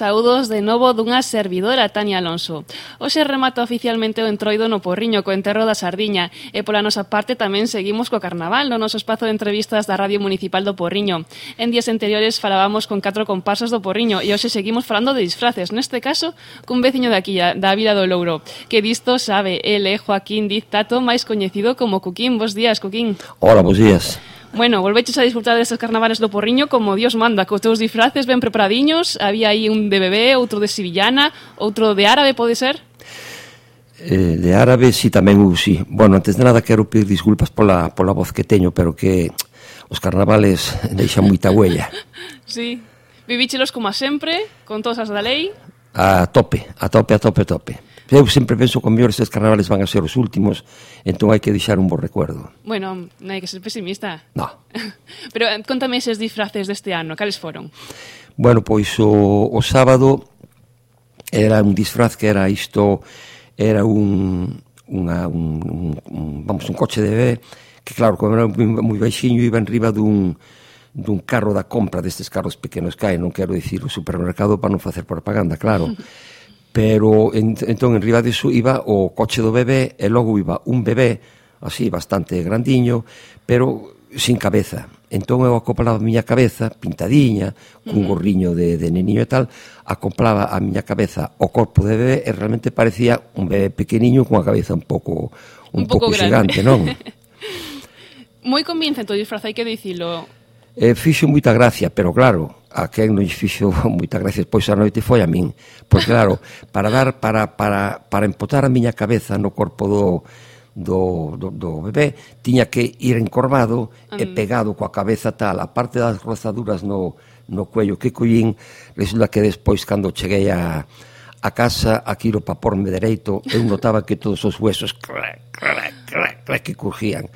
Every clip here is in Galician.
Saúdos de novo dunha servidora Tania Alonso. Hoxe remata oficialmente o entroido no Porriño co enterro da Sardiña e pola nosa parte tamén seguimos co carnaval no noso espazo de entrevistas da Radio Municipal do Porriño. En días anteriores falábamos con catro comparsas do Porriño e hoxe seguimos falando de disfraces, neste caso cun veciño de aquí, da Vila do Louro, que disto sabe, ele Joaquín Diztato, máis coñecido como Cuquín. Bos días, Cuquín. Hola, bos días. Bueno, volveches a disfrutar destes carnavales do Porriño como Dios manda, cos teus disfraces ben preparadiños, había aí un de bebé, outro de sevillana, outro de árabe, pode ser? eh, de árabe, si sí, tamén hubo, sí. Bueno, antes de nada quero pedir disculpas pola, pola voz que teño, pero que os carnavales deixan moita huella. sí, vivíchelos como a sempre, con todas as da lei. A tope, a tope, a tope, a tope. Eu sempre penso que o mellor estes carnavales van a ser os últimos, entón hai que deixar un bo recuerdo. Bueno, non hai que ser pesimista. No. Pero eh, contame eses disfraces deste ano, cales foron? Bueno, pois o, o sábado era un disfraz que era isto, era un, unha, un, un, un, vamos, un coche de bebé, que claro, como era moi baixiño, iba enriba dun, dun carro da compra destes carros pequenos que hai, non quero dicir o supermercado para non facer propaganda, claro. pero en, entón en riba disso iba o coche do bebé e logo iba un bebé así bastante grandiño pero sin cabeza. Entón eu acoplaba a miña cabeza pintadiña cun gorriño de, de neniño e tal acoplaba a miña cabeza ao corpo de bebé e realmente parecía un bebé pequeniño cunha cabeza un pouco un, un pouco, pouco xigante non? Moi convincente o disfraz hai que dicilo eh, fixo moita gracia, pero claro, a quen non fixo moita gracia pois a noite foi a min. Pois claro, para dar para para para empotar a miña cabeza no corpo do do, do, do bebé tiña que ir encorvado mm. e pegado coa cabeza tal a parte das rozaduras no, no cuello que collín resulta que despois cando cheguei a, a casa aquí para paporme dereito eu notaba que todos os huesos clac, clac, clac, clac, que curgían.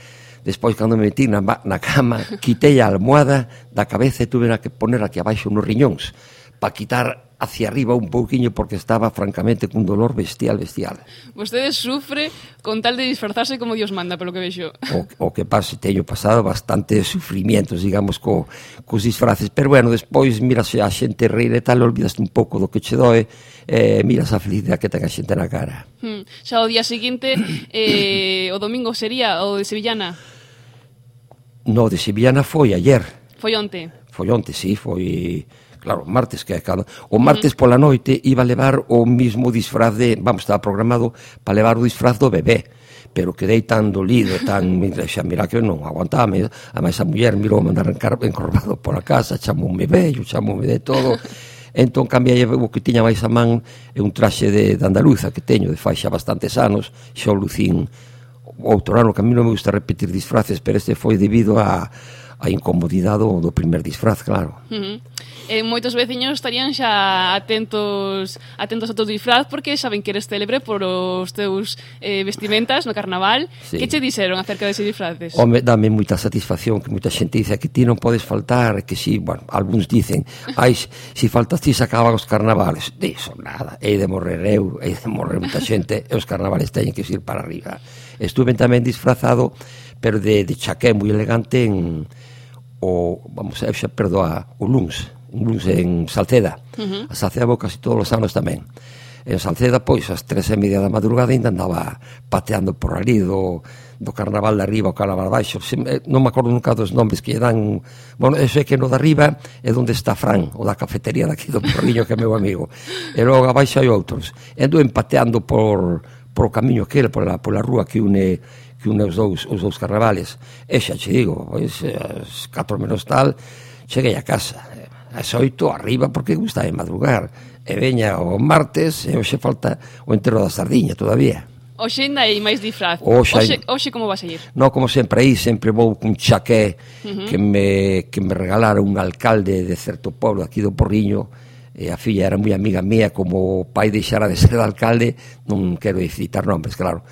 Despois, cando me metí na, na cama, quitei a almohada da cabeza e tuve que poner aquí abaixo nos riñóns para quitar hacia arriba un pouquiño porque estaba francamente cun dolor bestial, bestial. Vostede sufre con tal de disfrazarse como Dios manda, pelo que vexo. O, o que pase, teño pasado bastante sufrimientos, digamos, co, cos disfraces. Pero bueno, despois miras a xente reír e tal, olvidaste un pouco do que che doe, eh, miras a felicidade que ten a xente na cara. Hmm. Xa o día seguinte, eh, o domingo sería o de Sevillana? No, de Sevillana foi ayer. Foi onte. Foi onte, sí, foi claro, martes que é cada. O martes uh -huh. pola noite iba a levar o mismo disfraz de, vamos, estaba programado para levar o disfraz do bebé pero quedei tan dolido, tan, xa mira que non aguantame, a máis a muller mirou me arrancar encorvado pola casa, chamoume bello, chamoume de todo, entón cambiei o que tiña máis a man é un traxe de, de andaluza que teño de faixa bastantes anos, xa o lucín outro ano que a mí non me gusta repetir disfraces, pero este foi debido a a incomodidade do primer disfraz, claro. Uh -huh. eh, moitos veciños estarían xa atentos atentos a teu disfraz porque saben que eres célebre por os teus eh, vestimentas no carnaval. Sí. Que che dixeron acerca dese disfraces? Home, dame moita satisfacción que moita xente dice que ti non podes faltar, que si, bueno, algúns dicen, ai, si faltas ti se acaban os carnavales. Diso nada, hei de morrer eu, hei de morrer moita xente, e os carnavales teñen que ir para arriba. Estuve tamén disfrazado, pero de, de chaqué moi elegante en o, vamos, eu xa perdoa, o Luns, un Luns en Salceda. Uh -huh. A Salceda vou casi todos os anos tamén. En Salceda, pois, ás tres e media da madrugada ainda andaba pateando por ali do, do carnaval de arriba o carnaval baixo non me acordo nunca dos nomes que lle dan bueno, eso é que no de arriba é onde está Fran, o da cafetería daqui do Porriño que é meu amigo e logo abaixo hai outros entón, ando empateando por pro camiño aquel, pola, pola rúa que une que une os dous, os dous carnavales. E xa che digo, pois, as 4 menos tal, cheguei a casa. Eh, as oito arriba porque gusta de madrugar. E veña o martes e hoxe falta o entero da sardiña todavía. Oxe ainda hai máis disfraz. Oxe, oxe, oxe como vas a ir? No, como sempre aí, sempre vou cun chaqué uh -huh. que, me, que me regalara un alcalde de certo pueblo aquí do Porriño, e a filla era moi amiga mía, como o pai deixara de ser alcalde, non quero citar nombres, claro.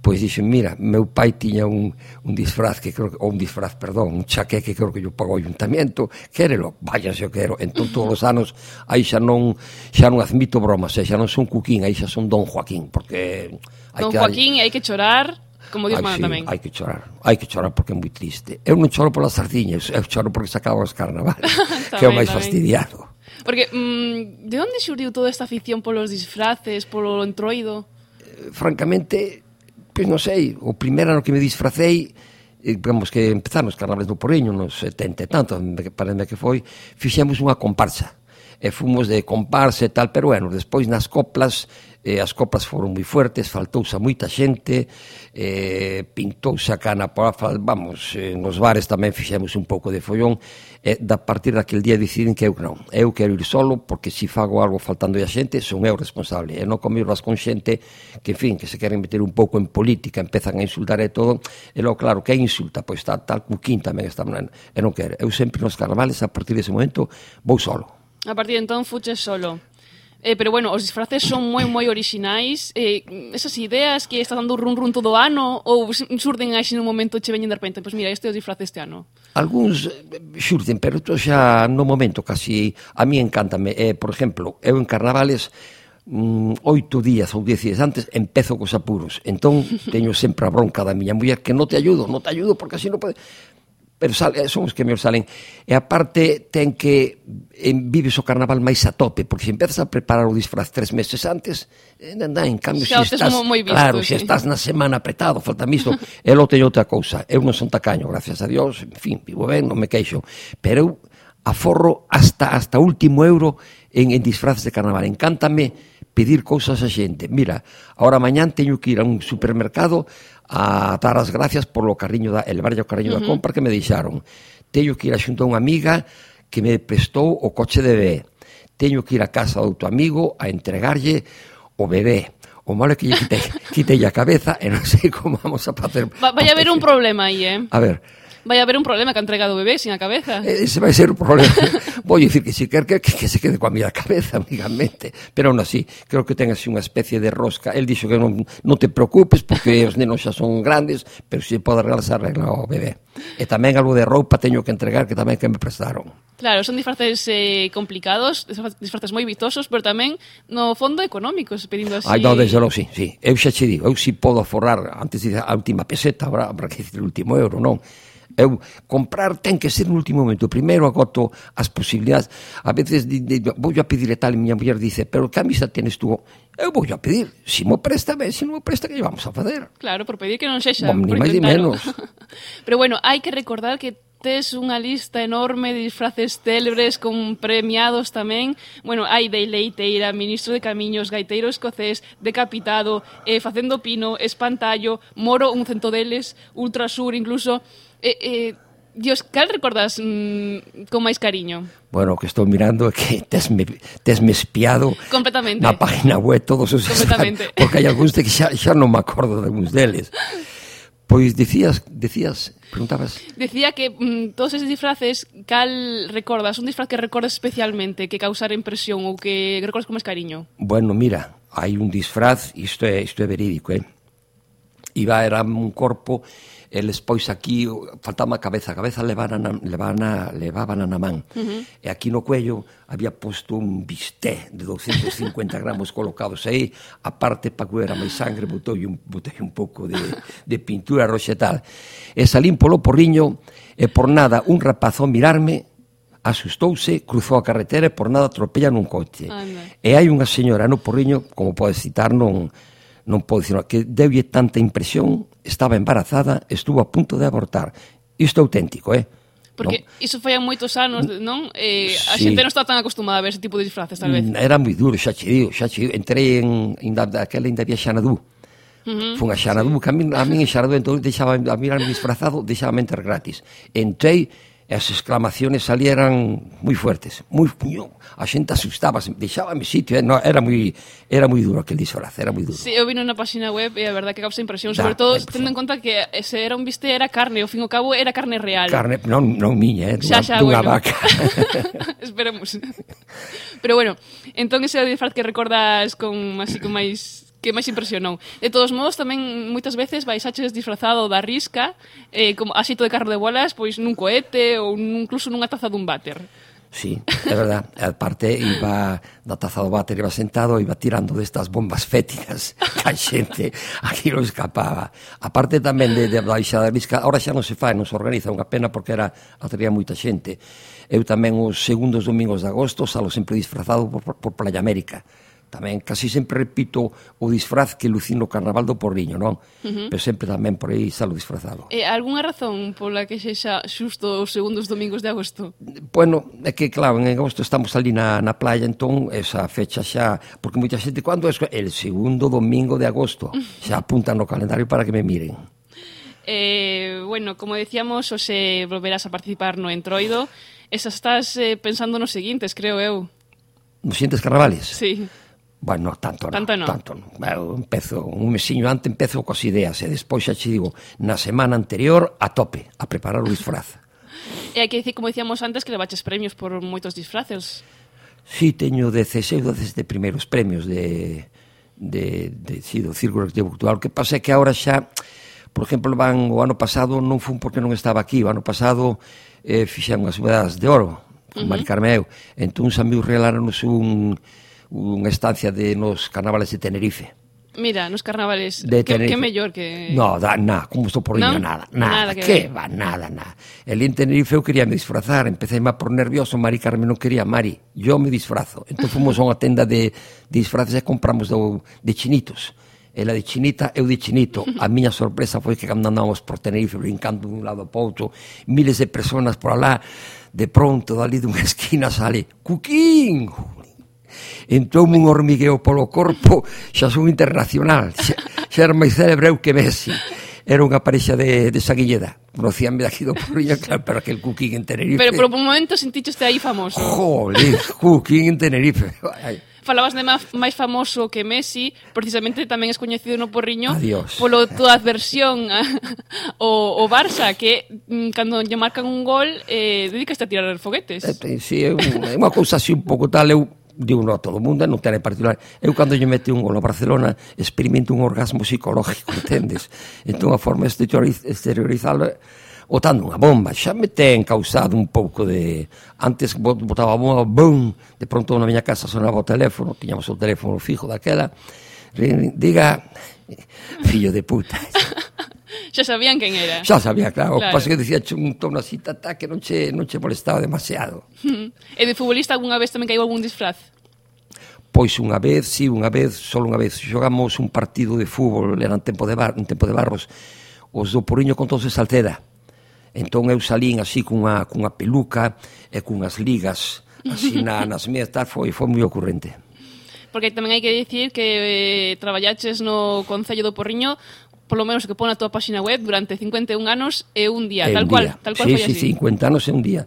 Pois dixen, mira, meu pai tiña un, un disfraz que creo que, ou un disfraz, perdón, un chaqué que creo que yo pagou o ayuntamiento, quérelo, vaya se o quero. Entón todos os anos aí xa non xa non admito bromas, eh, xa non son cuquín, aí xa son Don Joaquín, porque hai Don que Joaquín hai... hai que chorar. Como Dios manda sí, tamén. Hai que chorar, hai que chorar porque é moi triste. Eu non choro polas sardiñas, eu choro porque se acaban os carnavales, que é o máis fastidiado. Porque, mm, de onde xuriu toda esta afición polos disfraces, polo entroido? Eh, francamente, pois non sei, o primeiro ano que me disfracei, eh, digamos que empezamos os carnavales do Porriño nos 70 e tanto, parece que foi, fixemos unha comparsa e fomos de comparse e tal, pero bueno, despois nas coplas eh, as copas foron moi fuertes, faltousa moita xente, eh, pintouse a cana, por, vamos, eh, nos bares tamén fixemos un pouco de follón, e eh, da partir daquel día deciden que eu non, eu quero ir solo, porque se si fago algo faltando a xente, son eu responsable, e non comirlas con xente que, en fin, que se queren meter un pouco en política, empezan a insultar e todo, e logo, claro, que insulta, pois está tal cuquín tamén esta mañana, e non quero, eu sempre nos carnavales, a partir dese momento, vou solo. A partir de entón fuches solo. Eh, pero bueno, os disfraces son moi moi orixinais. Eh, esas ideas que está dando run run todo o ano ou surden aí nun momento che veñen de repente, pois pues mira, este é o disfraz este ano. Algúns eh, xurden, pero to xa no momento casi a mí encántame. Eh, por exemplo, eu en carnavales mm, oito días ou dez días antes empezo cos apuros. Entón teño sempre a bronca da miña muller que non te ayudo, non te ayudo porque así non pode pero sal, eh, son os que me salen. E aparte ten que en, vives o carnaval máis a tope, porque se empezas a preparar o disfraz tres meses antes, eh, en, en cambio, xa se estás, moi visto, claro, sí. se estás na semana apretado, falta isto, eu teño outra cousa, eu non son tacaño, gracias a Dios, en fin, vivo ben, non me queixo, pero eu aforro hasta hasta último euro en, en disfraces de carnaval. Encántame pedir cousas a xente. Mira, ahora mañán teño que ir a un supermercado a dar as gracias polo cariño da, el barrio cariño uh -huh. da compra que me deixaron. Teño que ir a xunto a unha amiga que me prestou o coche de bebé. Teño que ir a casa do outro amigo a entregarlle o bebé. O malo é que lle quitei, quitei a cabeza e non sei como vamos a facer. Va, vai haber un problema aí, eh? A ver. Vai haber un problema que ha entregado o bebé sin a cabeza. Ese vai ser o problema. vou dicir que si quer que, que, que se quede coa miña cabeza, amigamente, pero non así, creo que ten así unha especie de rosca. El dixo que non, non te preocupes porque os nenos xa son grandes, pero se pode arreglar, arregla o bebé. E tamén algo de roupa teño que entregar que tamén que me prestaron. Claro, son disfraces eh, complicados, disfraces moi vistosos, pero tamén no fondo económicos, pedindo así. Ai, non, desde logo, sí, sí. Eu xa che digo, eu si podo aforrar antes de a última peseta, habrá, habrá que dicir o último euro, non? Eu, comprar ten que ser no último momento. Primeiro agoto as posibilidades. A veces di, di, vou a pedir e tal, e miña muller dice, pero que camisa tenes tú? Eu vou a pedir. Se si mo presta, ben, se si non mo presta, que vamos a fazer? Claro, por pedir que non sexa. Bom, ni máis ni menos. pero bueno, hai que recordar que tes unha lista enorme de disfraces célebres con premiados tamén. Bueno, hai de Leiteira, ministro de Camiños, gaiteiro escocés, decapitado, eh, facendo pino, espantallo, moro un cento deles, ultrasur incluso. Eh, eh, Dios, cal recordas mm, con máis cariño? Bueno, o que estou mirando é que tesme, tesme espiado Completamente. na página web todos os Completamente. Están, porque hai algúns de que xa, xa non me acordo de algúns deles. Pois dicías, dicías, preguntabas... Decía que mm, todos esos disfraces, cal recordas? Un disfraz que recordas especialmente, que causara impresión ou que recordas con máis cariño? Bueno, mira, hai un disfraz, isto é, isto é verídico, eh? Iba, era un corpo eles pois aquí faltaba a cabeza, a cabeza levaran na, levaban na man. Uh -huh. E aquí no cuello había posto un bisté de 250 gramos colocados aí, a parte para que era máis sangre, botei un, botei un pouco de, de pintura roxa e tal. E salín polo porriño e por nada un rapazón mirarme asustouse, cruzou a carretera e por nada atropella nun coche. Anda. E hai unha señora no Porriño, como pode citar, non, non podo dicir, que deulle tanta impresión estaba embarazada, estuvo a punto de abortar. Isto é auténtico, eh? Porque non? iso foi hai moitos anos, non? Eh, sí. A xente non está tan acostumada a ver ese tipo de disfraces, tal vez. Mm, era moi duro, xa che digo, xa che digo. Entrei en, en daquela, ainda había Xanadú. Uh -huh. Fun a Xanadú, sí. que a min, a min en Xanadú entón deixaba, a mirar disfrazado, deixaba enter gratis. Entrei, e as exclamaciones ali eran moi fuertes, moi yo, a xente asustábase, deixábame sitio, eh? no, era moi era moi duro aquel disfraz, era moi duro. Sí, eu vi na página web e a verdad que causa impresión, da, sobre todo impresión. tendo en conta que ese era un viste era carne, ao fin e ao cabo era carne real. Carne, non, non miña, eh, dunha, xa, xa, dunha bueno. vaca. Esperemos. Pero bueno, entón ese disfraz que recordas con así con máis que máis impresionou. De todos modos, tamén moitas veces baixaches disfrazado da risca, eh, como a de carro de bolas, pois nun cohete ou nun, incluso nunha taza dun váter. Sí, é verdad. parte iba da taza do váter, iba sentado, iba tirando destas bombas fétidas que a xente aquilo escapaba. A parte tamén de, de baixada de risca, ahora xa non se fai, non se organiza, unha pena porque era atraía moita xente. Eu tamén os segundos domingos de agosto salo sempre disfrazado por, por, por Playa América tamén casi sempre repito o disfraz que lucino Carnavaldo Porriño, non? Uh -huh. Pero sempre tamén por aí salo disfrazado. E algunha razón pola que sexa xusto os segundos domingos de agosto? Bueno, é que claro, en agosto estamos ali na, na playa, entón esa fecha xa, porque moita xente cando é el segundo domingo de agosto, xa apuntan no calendario para que me miren. Eh, bueno, como decíamos, os volverás a participar no Entroido. Esa estás eh, pensando nos seguintes, creo eu. Nos seguintes carnavales? Sí. Bueno, tanto non, tanto non. Tanto non. Eu empezo, un mesiño antes empezo coas ideas e despois xa che digo, na semana anterior a tope, a preparar o disfraz. e hai que dicir, como dicíamos antes, que levaches premios por moitos disfraces. Sí, teño 16 ou 17 primeiros premios de, de, de, sí, do Círculo Arquitecto Cultural. O que pasa é que agora xa, por exemplo, van o ano pasado non fun porque non estaba aquí, o ano pasado eh, fixeron as medallas de oro, con uh -huh. Mari Carmeu. Entón, a mí regalaronos un unha estancia de nos carnavales de Tenerife. Mira, nos carnavales, de que, que mellor que... No, da, na, como estou por no? nada, nada, nada que, que va, nada, nada. El en Tenerife eu quería me disfrazar, empecé a por nervioso, Mari Carmen non quería, Mari, yo me disfrazo. Entón fomos a unha tenda de, de disfraces e compramos do, de chinitos ela de chinita, eu de chinito. A miña sorpresa foi que cando andábamos por Tenerife brincando dun lado para outro, miles de personas por alá, de pronto, dali dunha esquina sale Cuquín! entoume un hormigueo polo corpo, xa son internacional, xa, xa era máis célebre eu que Messi era unha parexa de, de Saguilleda. Conocíanme daqui do Porriño, claro, pero aquel cooking en Tenerife. Pero por un momento senticheste aí famoso. Jolín, cooking en Tenerife. Ay. Falabas de máis famoso que Messi, precisamente tamén es coñecido no Porriño Adiós. polo túa adversión a, o, o Barça, que mm, cando lle marcan un gol eh, dedicaste a tirar foguetes. Eh, sí, é unha cousa así un pouco tal, eu digo a todo o mundo, non ten particular. Eu cando lle mete un gol ao Barcelona experimento un orgasmo psicológico, entendes? Entón a forma de exteriorizarlo botando unha bomba, xa me ten causado un pouco de... Antes botaba a bomba, bum, de pronto na miña casa sonaba o teléfono, tiñamos o teléfono fijo daquela, diga, fillo de puta, xa sabían quen era. Xa sabía, claro. claro. O pasa que dicía un tono así, tata, que non che, non che molestaba demasiado. e de futbolista algunha vez tamén caiu algún disfraz? Pois unha vez, sí, unha vez, só unha vez, xogamos un partido de fútbol, era en tempo de, bar, en tempo de barros, os do Poriño con todos de Salceda. Entón eu salín así cunha, cunha peluca e cunhas ligas así na, nas mías, tal, foi, foi moi ocurrente porque tamén hai que dicir que eh, traballaches no Concello do Porriño polo menos que pon a tua páxina web durante 51 anos e un día, é tal un cual, día. tal cual sí, foi sí, así. 50 anos e un día,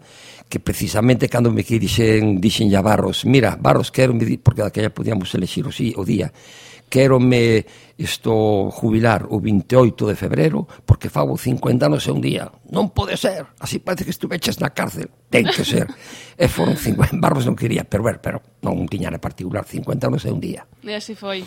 que precisamente cando me que dixen, dixen ya Barros, mira, Barros, quero, porque daquela podíamos elegir o, sí, o día, quero me isto jubilar o 28 de febreiro porque fago 50 anos e un día. Non pode ser, así parece que estuveches na cárcel. Ten que ser. e foron 50, Barros non quería, pero ver, pero non tiña na particular 50 anos e un día. E así foi.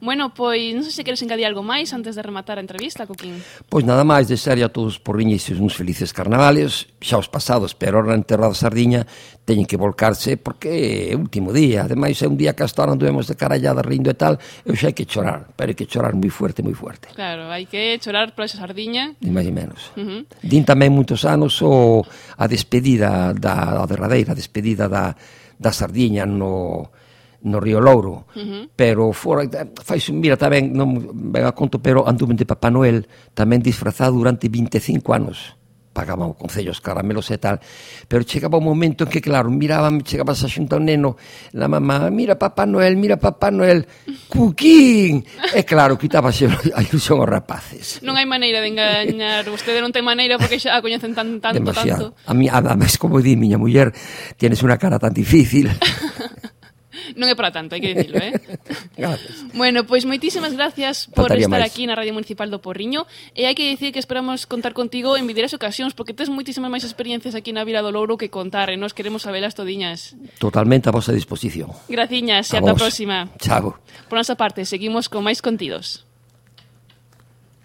Bueno, pois non sei se queres engadir algo máis antes de rematar a entrevista, Coquín. Pois nada máis, desear a todos por riñes uns felices carnavales, xa os pasados, pero ahora enterrado Sardiña teñen que volcarse porque é o último día, ademais é un día que hasta ahora anduvemos de carallada rindo e tal, eu xa hai que chorar, pero hai que chorar moi fuerte, moi fuerte. Claro, hai que chorar por esa Sardiña. Ni máis e menos. Uh -huh. Din tamén moitos anos o a despedida da a derradeira, a despedida da da Sardiña no no Río Louro, uh -huh. pero fora, fai, mira, tamén, non ben a conto, pero andumen de Papá Noel tamén disfrazado durante 25 anos Pagaba o concello os caramelos e tal, pero chegaba un momento en que, claro, miraban, chegaba a xunta un neno, la mamá, mira Papá Noel, mira Papá Noel, cuquín! E claro, quitábase a ilusión aos rapaces. Non hai maneira de engañar, vostede non ten maneira porque xa a coñecen tan, tanto, Demasiado. tanto. A mí, además, como di, miña muller, tienes unha cara tan difícil. non é para tanto, hai que dicirlo, eh? gracias. Bueno, pois pues, moitísimas gracias por Faltaría estar máis. aquí na Radio Municipal do Porriño e hai que dicir que esperamos contar contigo en videiras ocasións porque tes moitísimas máis experiencias aquí na Vila do Louro que contar e nos queremos sabelas todiñas. Totalmente a vosa disposición. Graciñas, e ata a próxima. Chao. Por nosa parte, seguimos con máis contidos.